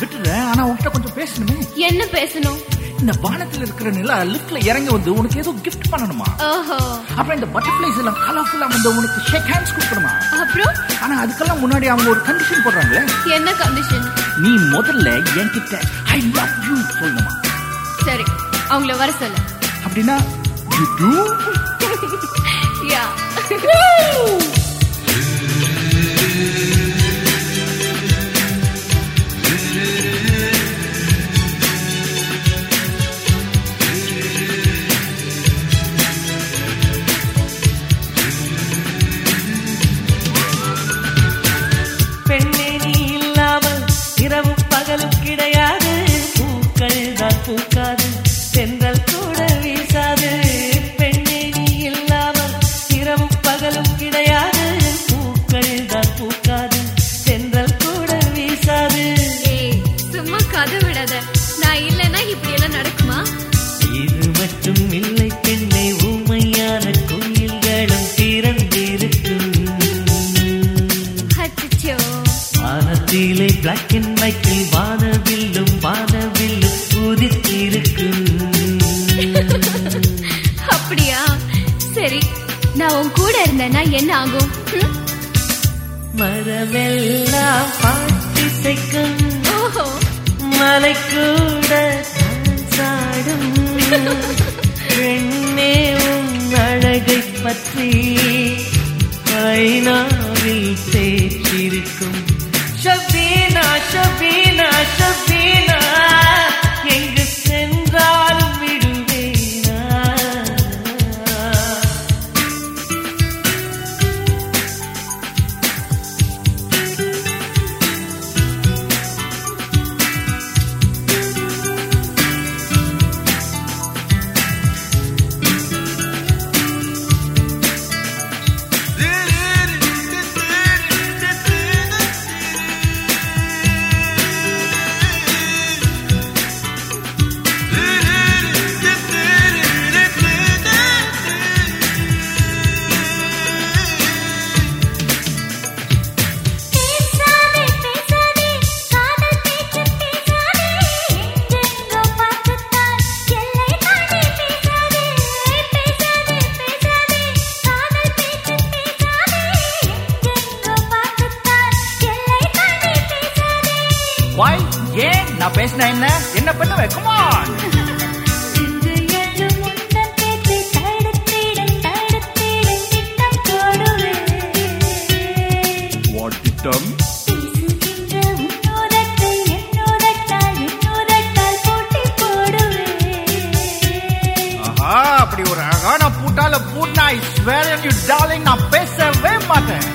விட்டுறேன் ஆனா உன்கிட்ட கொஞ்சம் பேசணுமே. என்ன பேசணும்? இந்த வானத்துல இருக்கிற நிலா லிப்ட்ல இறங்கி வந்து உனக்கு ஏதோ கிஃப்ட் பண்ணணுமா? அப்புறம் இந்த பட்டர்ஃபிளைஸ் எல்லாம் கலர்ஃபுல்லா வந்து உனக்கு ஷேக் ஹேண்ட்ஸ் கொடுக்கணுமா? அப்புறம்? ஆனா அதுக்கெல்லாம் முன்னாடி அவங்க ஒரு கண்டிஷன் போடுறாங்களே. என்ன கண்டிஷன் நீ முதல்ல என்கிட்ட ஐ லவ் யூ சொல்லணுமா? சரி அவங்கள வர சொல்லு. அப்படின்னா you do? யா இருந்தேன்னா என்ன ஆகும்? மரமெல்லாம் பாட்டிசைக்கும் மலை கூட சாடும் பெண்ணே உன் அழகை பற்றி ஐநாவில் தேற்றிருக்கும். ஷபீனா ஷபீனா ஷபீனா. பேசினா என்ன என்ன பண்ணுவேன் கமான் திட்டம் அப்படி ஒரு அழகான பூட்டால பூட்னா ஐ ஸ்வேர் யூ டார்லிங் நான் பேசவே மாட்டேன்.